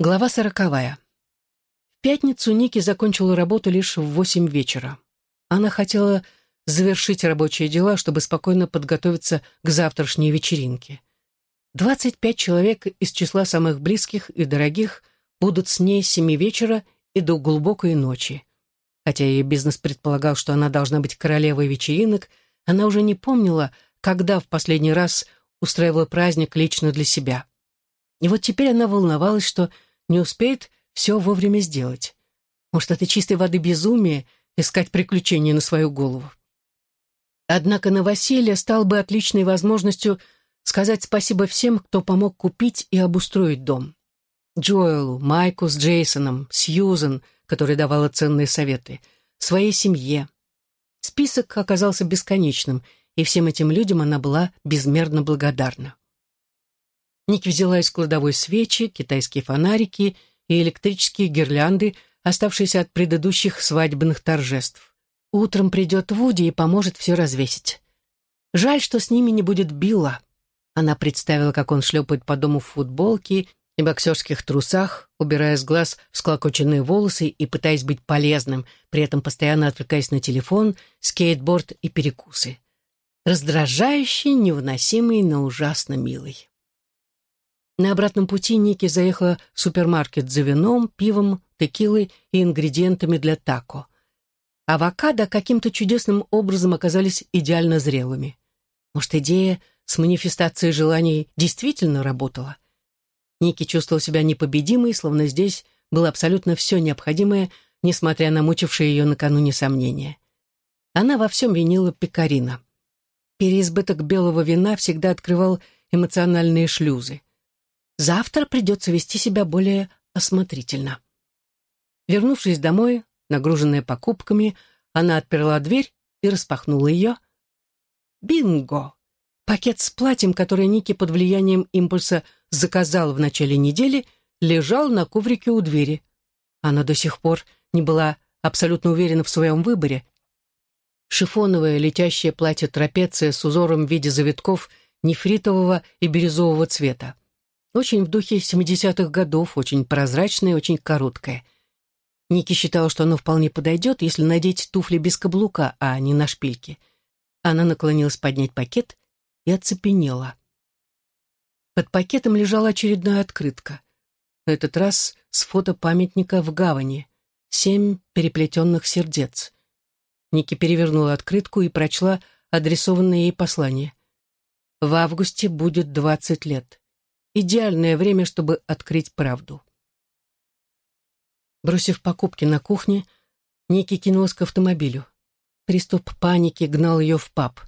Глава сороковая. В пятницу Ники закончила работу лишь в восемь вечера. Она хотела завершить рабочие дела, чтобы спокойно подготовиться к завтрашней вечеринке. Двадцать пять человек из числа самых близких и дорогих будут с ней с семи вечера и до глубокой ночи. Хотя ее бизнес предполагал, что она должна быть королевой вечеринок, она уже не помнила, когда в последний раз устраивала праздник лично для себя. И вот теперь она волновалась, что не успеет все вовремя сделать. Может, это чистой воды безумие искать приключения на свою голову. Однако новоселье стал бы отличной возможностью сказать спасибо всем, кто помог купить и обустроить дом. Джоэлу, Майку с Джейсоном, Сьюзен, которая давала ценные советы, своей семье. Список оказался бесконечным, и всем этим людям она была безмерно благодарна. Ники взяла из кладовой свечи, китайские фонарики и электрические гирлянды, оставшиеся от предыдущих свадебных торжеств. Утром придет Вуди и поможет все развесить. Жаль, что с ними не будет Билла. Она представила, как он шлепает по дому в футболке и боксерских трусах, убирая с глаз всклокоченные волосы и пытаясь быть полезным, при этом постоянно отвлекаясь на телефон, скейтборд и перекусы. Раздражающий, невыносимый, но ужасно милый. На обратном пути Ники заехала в супермаркет за вином, пивом, текилой и ингредиентами для тако. Авокадо каким-то чудесным образом оказались идеально зрелыми. Может, идея с манифестацией желаний действительно работала? Ники чувствовал себя непобедимой, словно здесь было абсолютно все необходимое, несмотря на мучившие ее накануне сомнения. Она во всем винила Пекарина. Переизбыток белого вина всегда открывал эмоциональные шлюзы. Завтра придется вести себя более осмотрительно. Вернувшись домой, нагруженная покупками, она отперла дверь и распахнула ее. Бинго! Пакет с платьем, которое Ники под влиянием импульса заказал в начале недели, лежал на коврике у двери. Она до сих пор не была абсолютно уверена в своем выборе. Шифоновое летящее платье трапеция с узором в виде завитков нефритового и бирюзового цвета. Очень в духе 70-х годов, очень прозрачное, очень короткое. Ники считала, что оно вполне подойдет, если надеть туфли без каблука, а не на шпильке. Она наклонилась поднять пакет и оцепенела. Под пакетом лежала очередная открытка. На этот раз с фото памятника в гавани. Семь переплетенных сердец. Ники перевернула открытку и прочла адресованное ей послание. «В августе будет двадцать лет. Идеальное время, чтобы открыть правду. Бросив покупки на кухне, Ники кинулась к автомобилю. Приступ паники гнал ее в паб.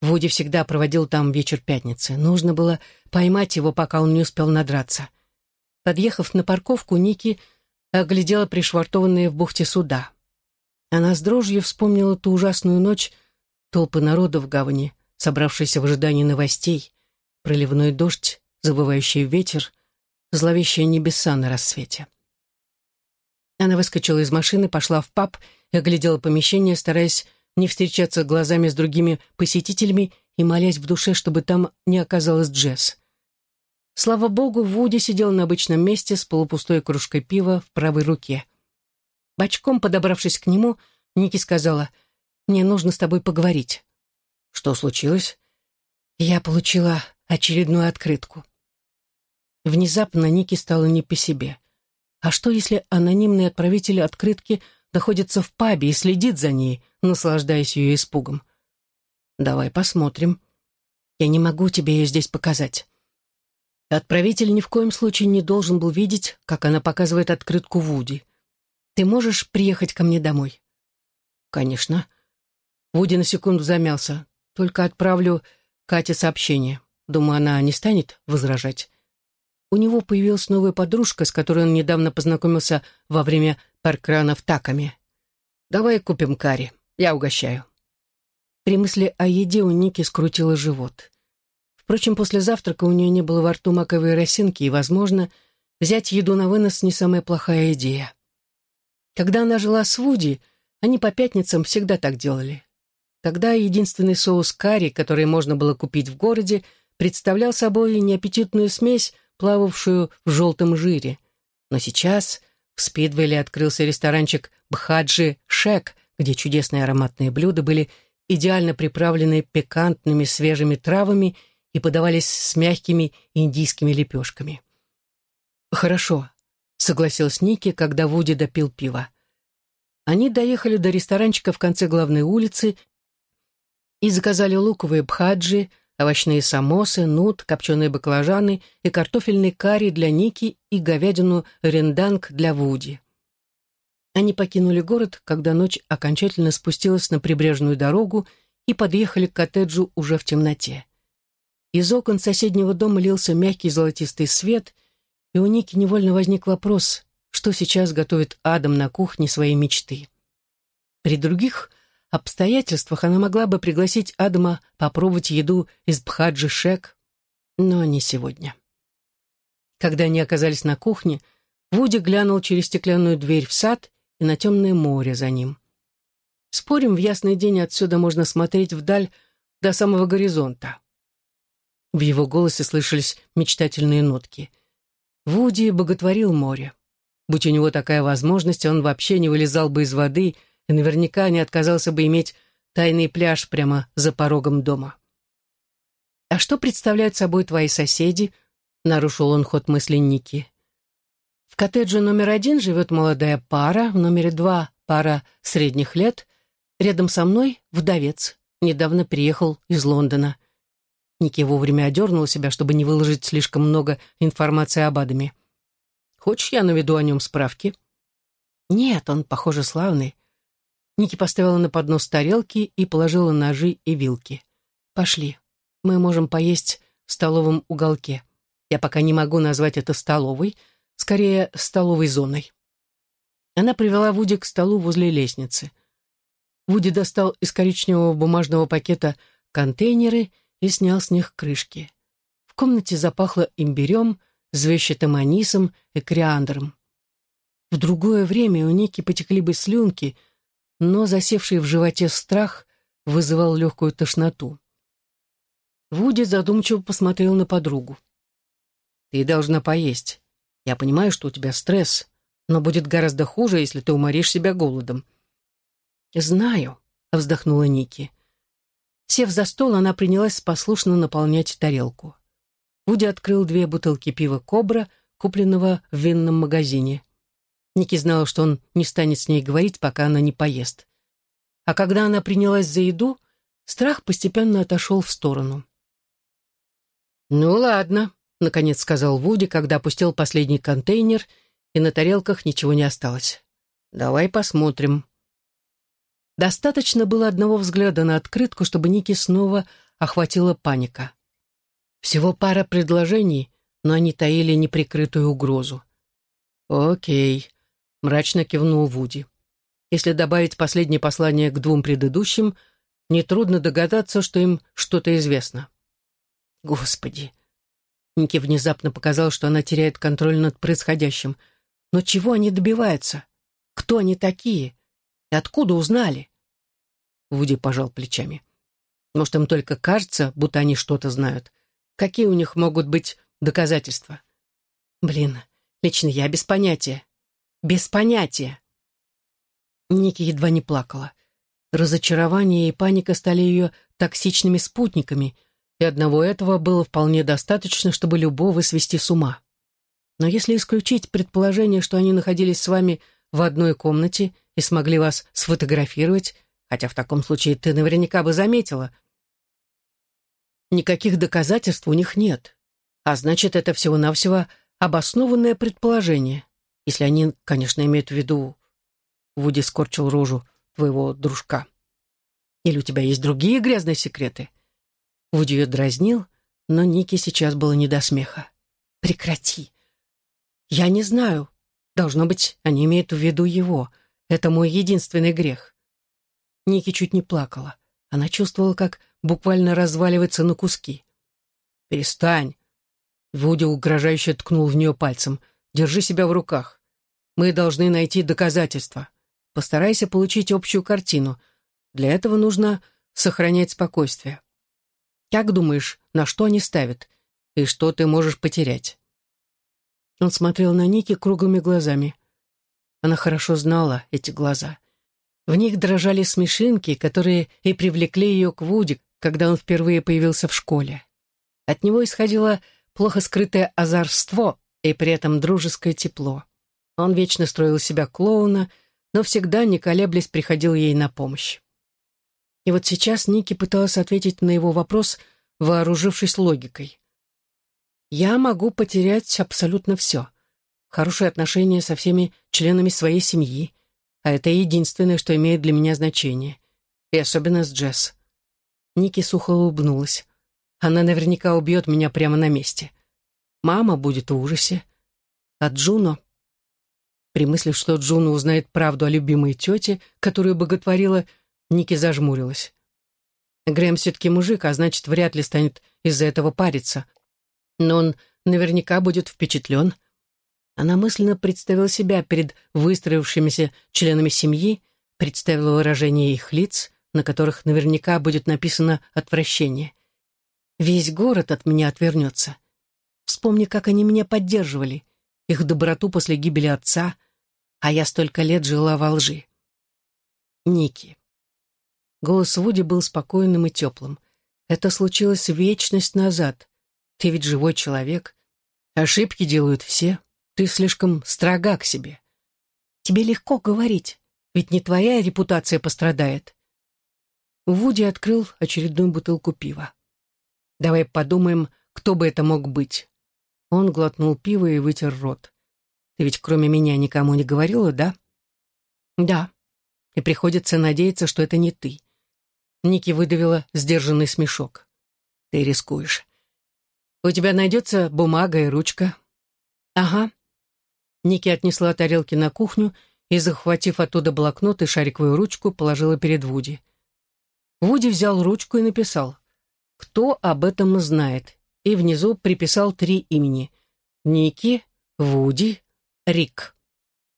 Вуди всегда проводил там вечер пятницы. Нужно было поймать его, пока он не успел надраться. Подъехав на парковку, Ники оглядела пришвартованные в бухте суда. Она с дрожью вспомнила ту ужасную ночь, толпы народа в гавани, собравшиеся в ожидании новостей, проливной дождь, забывающий ветер, зловещие небеса на рассвете. Она выскочила из машины, пошла в паб и оглядела помещение, стараясь не встречаться глазами с другими посетителями и молясь в душе, чтобы там не оказалось Джесс. Слава богу, Вуди сидел на обычном месте с полупустой кружкой пива в правой руке. Бочком подобравшись к нему, Ники сказала, «Мне нужно с тобой поговорить». «Что случилось?» «Я получила очередную открытку». Внезапно Ники стало не по себе. А что, если анонимный отправитель открытки находится в пабе и следит за ней, наслаждаясь ее испугом? Давай посмотрим. Я не могу тебе ее здесь показать. Отправитель ни в коем случае не должен был видеть, как она показывает открытку Вуди. Ты можешь приехать ко мне домой? Конечно. Вуди на секунду замялся. Только отправлю Кате сообщение. Думаю, она не станет возражать у него появилась новая подружка, с которой он недавно познакомился во время паркрана в Такаме. «Давай купим карри, я угощаю». При мысли о еде у Ники скрутило живот. Впрочем, после завтрака у нее не было во рту маковой росинки, и, возможно, взять еду на вынос не самая плохая идея. Когда она жила с Вуди, они по пятницам всегда так делали. Тогда единственный соус карри, который можно было купить в городе, представлял собой неаппетитную смесь плававшую в желтом жире. Но сейчас в Спидвейле открылся ресторанчик «Бхаджи Шек», где чудесные ароматные блюда были идеально приправлены пикантными свежими травами и подавались с мягкими индийскими лепешками. «Хорошо», — согласилась Ники, когда Вуди допил пиво. Они доехали до ресторанчика в конце главной улицы и заказали луковые бхаджи, овощные самосы, нут, копченые баклажаны и картофельный карри для Ники и говядину ренданг для Вуди. Они покинули город, когда ночь окончательно спустилась на прибрежную дорогу и подъехали к коттеджу уже в темноте. Из окон соседнего дома лился мягкий золотистый свет, и у Ники невольно возник вопрос, что сейчас готовит Адам на кухне своей мечты. При других обстоятельствах она могла бы пригласить Адама попробовать еду из Бхаджи Шек, но не сегодня. Когда они оказались на кухне, Вуди глянул через стеклянную дверь в сад и на темное море за ним. Спорим, в ясный день отсюда можно смотреть вдаль до самого горизонта. В его голосе слышались мечтательные нотки. Вуди боготворил море. Будь у него такая возможность, он вообще не вылезал бы из воды и наверняка не отказался бы иметь тайный пляж прямо за порогом дома. «А что представляют собой твои соседи?» — нарушил он ход мысли Ники. «В коттедже номер один живет молодая пара, в номере два — пара средних лет, рядом со мной — вдовец, недавно приехал из Лондона». Ники вовремя одернул себя, чтобы не выложить слишком много информации об Адаме. «Хочешь, я наведу о нем справки?» «Нет, он, похоже, славный. Ники поставила на поднос тарелки и положила ножи и вилки. «Пошли. Мы можем поесть в столовом уголке. Я пока не могу назвать это столовой, скорее, столовой зоной». Она привела Вуди к столу возле лестницы. Вуди достал из коричневого бумажного пакета контейнеры и снял с них крышки. В комнате запахло имбирем, звещатым анисом и кориандром. В другое время у Ники потекли бы слюнки — но засевший в животе страх вызывал легкую тошноту. Вуди задумчиво посмотрел на подругу. «Ты должна поесть. Я понимаю, что у тебя стресс, но будет гораздо хуже, если ты уморишь себя голодом». «Знаю», — вздохнула Ники. Сев за стол, она принялась послушно наполнять тарелку. Вуди открыл две бутылки пива «Кобра», купленного в винном магазине. Ники знала, что он не станет с ней говорить, пока она не поест. А когда она принялась за еду, страх постепенно отошел в сторону. «Ну ладно», — наконец сказал Вуди, когда опустил последний контейнер, и на тарелках ничего не осталось. «Давай посмотрим». Достаточно было одного взгляда на открытку, чтобы Ники снова охватила паника. Всего пара предложений, но они таили неприкрытую угрозу. «Окей», мрачно кивнул Вуди. Если добавить последнее послание к двум предыдущим, нетрудно догадаться, что им что-то известно. Господи! Ники внезапно показал, что она теряет контроль над происходящим. Но чего они добиваются? Кто они такие? И откуда узнали? Вуди пожал плечами. Может, им только кажется, будто они что-то знают. Какие у них могут быть доказательства? Блин, лично я без понятия. Без понятия. Ники едва не плакала. Разочарование и паника стали ее токсичными спутниками, и одного этого было вполне достаточно, чтобы любого свести с ума. Но если исключить предположение, что они находились с вами в одной комнате и смогли вас сфотографировать, хотя в таком случае ты наверняка бы заметила, никаких доказательств у них нет. А значит, это всего-навсего обоснованное предположение. Если они, конечно, имеют в виду... Вуди скорчил рожу твоего дружка. Или у тебя есть другие грязные секреты? Вуди ее дразнил, но Нике сейчас было не до смеха. Прекрати. Я не знаю. Должно быть, они имеют в виду его. Это мой единственный грех. Ники чуть не плакала. Она чувствовала, как буквально разваливается на куски. «Перестань!» Вуди угрожающе ткнул в нее пальцем. «Держи себя в руках. Мы должны найти доказательства. Постарайся получить общую картину. Для этого нужно сохранять спокойствие. Как думаешь, на что они ставят? И что ты можешь потерять? Он смотрел на Ники круглыми глазами. Она хорошо знала эти глаза. В них дрожали смешинки, которые и привлекли ее к Вуди, когда он впервые появился в школе. От него исходило плохо скрытое озорство и при этом дружеское тепло. Он вечно строил себя клоуна, но всегда, не колеблясь, приходил ей на помощь. И вот сейчас Ники пыталась ответить на его вопрос, вооружившись логикой. «Я могу потерять абсолютно все. Хорошие отношения со всеми членами своей семьи, а это единственное, что имеет для меня значение. И особенно с Джесс». Ники сухо улыбнулась. «Она наверняка убьет меня прямо на месте. Мама будет в ужасе. А Джуно...» При мысли, что Джуно узнает правду о любимой тете, которую боготворила, Ники зажмурилась. Грэм все-таки мужик, а значит, вряд ли станет из-за этого париться. Но он наверняка будет впечатлен. Она мысленно представила себя перед выстроившимися членами семьи, представила выражение их лиц, на которых наверняка будет написано «отвращение». Весь город от меня отвернется. Вспомни, как они меня поддерживали, их доброту после гибели отца, а я столько лет жила во лжи. Ники. Голос Вуди был спокойным и теплым. Это случилось вечность назад. Ты ведь живой человек. Ошибки делают все. Ты слишком строга к себе. Тебе легко говорить, ведь не твоя репутация пострадает. Вуди открыл очередную бутылку пива. Давай подумаем, кто бы это мог быть. Он глотнул пиво и вытер рот. Ты ведь кроме меня никому не говорила, да? Да. И приходится надеяться, что это не ты. Ники выдавила сдержанный смешок. Ты рискуешь. У тебя найдется бумага и ручка. Ага. Ники отнесла тарелки на кухню и, захватив оттуда блокнот и шариковую ручку, положила перед Вуди. Вуди взял ручку и написал «Кто об этом знает?» И внизу приписал три имени — Ники, Вуди Рик,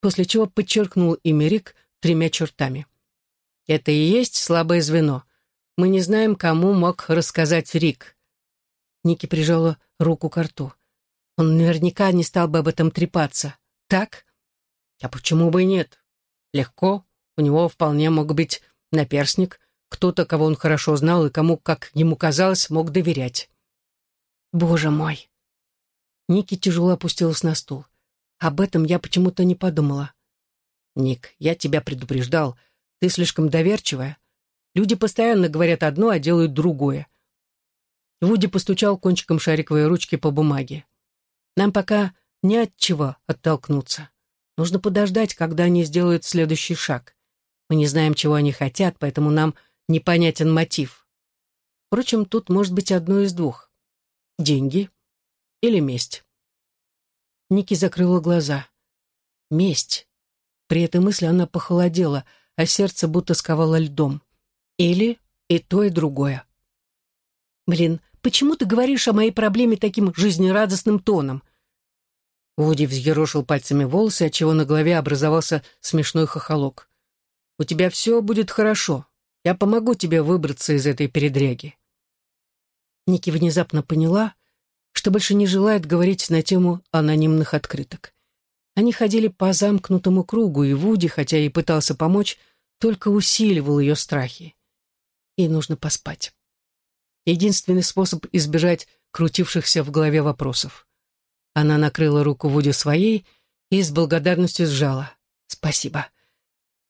после чего подчеркнул имя Рик тремя чертами. Это и есть слабое звено. Мы не знаем, кому мог рассказать Рик. Ники прижала руку к рту. Он наверняка не стал бы об этом трепаться. Так? А почему бы и нет? Легко. У него вполне мог быть наперсник, кто-то, кого он хорошо знал и кому, как ему казалось, мог доверять. Боже мой! Ники тяжело опустилась на стул. Об этом я почему-то не подумала. Ник, я тебя предупреждал. Ты слишком доверчивая. Люди постоянно говорят одно, а делают другое. Вуди постучал кончиком шариковой ручки по бумаге. Нам пока не от чего оттолкнуться. Нужно подождать, когда они сделают следующий шаг. Мы не знаем, чего они хотят, поэтому нам непонятен мотив. Впрочем, тут может быть одно из двух. Деньги или месть. Ники закрыла глаза. Месть. При этой мысли она похолодела, а сердце будто сковало льдом. Или и то, и другое. «Блин, почему ты говоришь о моей проблеме таким жизнерадостным тоном?» Вуди взъерошил пальцами волосы, отчего на голове образовался смешной хохолок. «У тебя все будет хорошо. Я помогу тебе выбраться из этой передряги». Ники внезапно поняла, что больше не желает говорить на тему анонимных открыток. Они ходили по замкнутому кругу, и Вуди, хотя и пытался помочь, только усиливал ее страхи. Ей нужно поспать. Единственный способ избежать крутившихся в голове вопросов. Она накрыла руку Вуди своей и с благодарностью сжала. «Спасибо.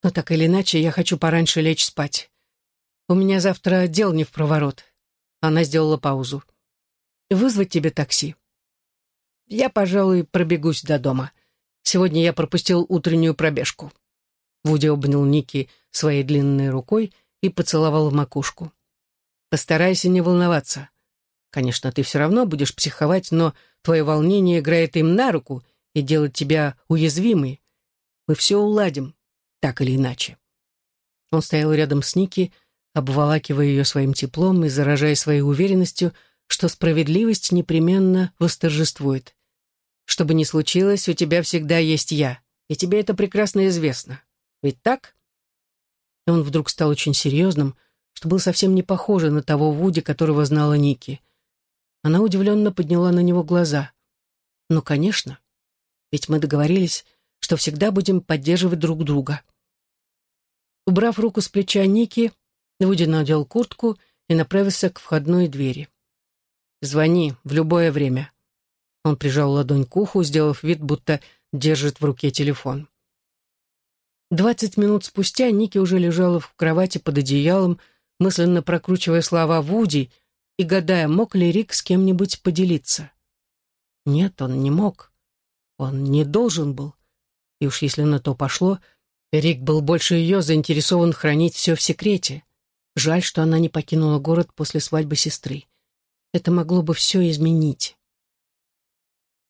Но так или иначе, я хочу пораньше лечь спать. У меня завтра дел не в проворот». Она сделала паузу. Вызвать тебе такси?» «Я, пожалуй, пробегусь до дома. Сегодня я пропустил утреннюю пробежку». Вуди обнял Ники своей длинной рукой и поцеловал в макушку. «Постарайся не волноваться. Конечно, ты все равно будешь психовать, но твое волнение играет им на руку и делает тебя уязвимой. Мы все уладим, так или иначе». Он стоял рядом с Ники, обволакивая ее своим теплом и заражая своей уверенностью, что справедливость непременно восторжествует. Что бы ни случилось, у тебя всегда есть я, и тебе это прекрасно известно. Ведь так? Он вдруг стал очень серьезным, что был совсем не похоже на того Вуди, которого знала Ники. Она удивленно подняла на него глаза. «Ну, конечно. Ведь мы договорились, что всегда будем поддерживать друг друга. Убрав руку с плеча Ники, Вуди надел куртку и направился к входной двери. «Звони в любое время». Он прижал ладонь к уху, сделав вид, будто держит в руке телефон. Двадцать минут спустя Ники уже лежала в кровати под одеялом, мысленно прокручивая слова Вуди и гадая, мог ли Рик с кем-нибудь поделиться. Нет, он не мог. Он не должен был. И уж если на то пошло, Рик был больше ее заинтересован хранить все в секрете. Жаль, что она не покинула город после свадьбы сестры. Это могло бы все изменить.